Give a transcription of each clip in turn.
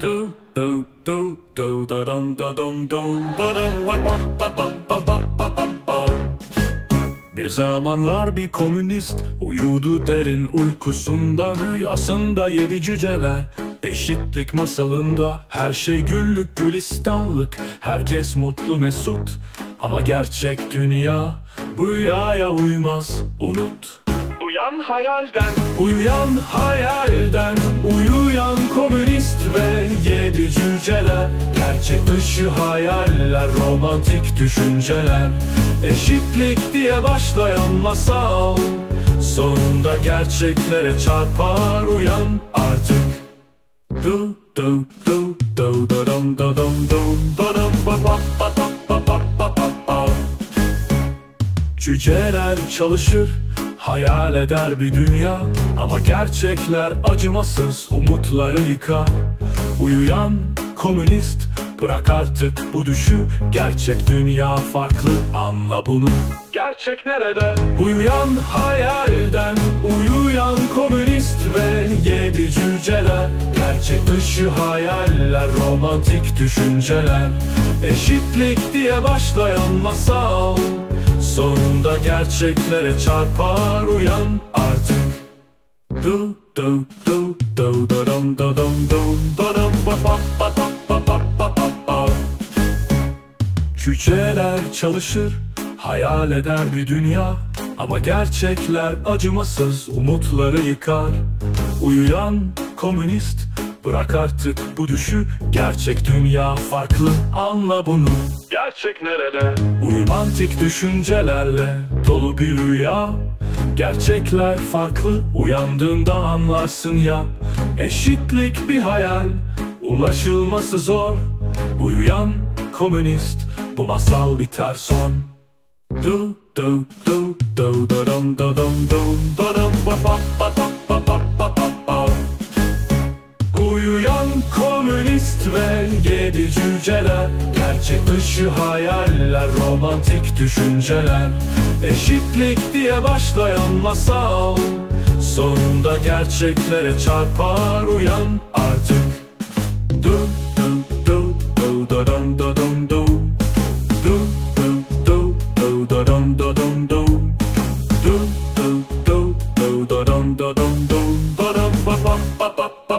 Do do do do da dum da dum dum ba dum ba ba ba ba ba ba ba ba ba. Bir zamanlar bir komünist uyudu derin uykusunda rüyasında yedi cüceler. Eşitlik masalında her şey güllük gülistanlık. Herkes mutlu mesut. Ama gerçek dünya Bu rüyaya uymaz unut. Uyan hayalden, uyuyan hayalden Cüceler Gerçek dışı hayaller Romantik düşünceler. Eşitlik diye başlayan masal Sonunda gerçeklere çarpar uyan artık. Du du du du du dum du dum dum dum Cüceler çalışır, hayal eder bir dünya. Ama gerçekler acımasız, umutları yıkar. Uyuyan komünist, bırak artık bu düşü. Gerçek dünya farklı, anla bunu. Gerçek nerede? Uyuyan hayalden, uyuyan komünist ve yedi cüceler. Gerçek dışı hayaller, romantik düşünceler. Eşitlik diye başlayan masal Sonunda gerçeklere çarpar uyan artık. Du du du du du dum du dum dum ba dum Cüceler çalışır, hayal eder bir dünya. Ama gerçekler acımasız umutları yıkar. Uyuyan komünist, bırak artık bu düşü. Gerçek dünya farklı, anla bunu. Gerçek nerede? Uyumantik düşüncelerle dolu bir rüya. Gerçekler farklı, uyandığında anlarsın ya. Eşitlik bir hayal Ulaşılması zor. Uyuyan komünist. Bu masal biter son. Du du du du dum du dum dum dum Uyuyan komünist ve yedi cüceler. Gerçek dışı hayaller, romantik düşünceler. Eşitlik diye başlayan masal. Sonunda gerçeklere çarpar uyan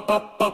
up, pop.